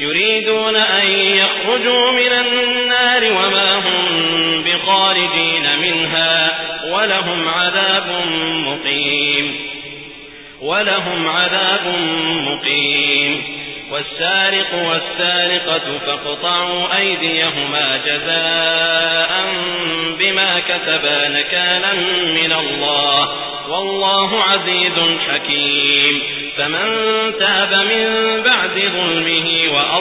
يريدون أن يخرجوا من النار وما هم بخارجين منها ولهم عذاب مقيم. ولهم عذاب مقيم. والسارق والسارقة فاقطعوا أيديهما جزاء بما كتبا نكالا من الله. والله عزيز حكيم. فمن تاب من بعد ظلمه